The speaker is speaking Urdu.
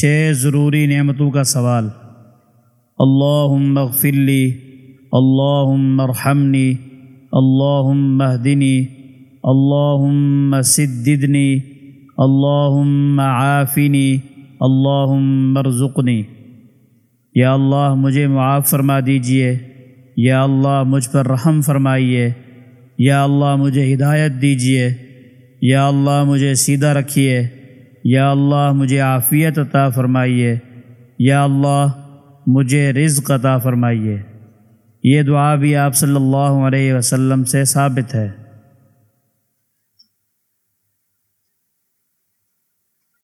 چھ ضروری نعمتوں کا سوال۔ اللہم اغفر لی، اللہم ارحمنی، اللہم اہدنی، اللہم سددنی، اللہم عافنی، اللہم ارزقنی یا اللہ مجھے معاف فرما دیجیے، یا اللہ مجھ پر رحم فرمائیے، یا اللہ مجھے ہدایت دیجیے، یا اللہ مجھے سیدھا رکھیے۔ یا اللہ مجھے عافیت عطا فرمائیے، یا اللہ مجھے رزق عطا فرمائیے۔ یہ دعا بھی آپ صلی اللہ علیہ وسلم سے ثابت ہے۔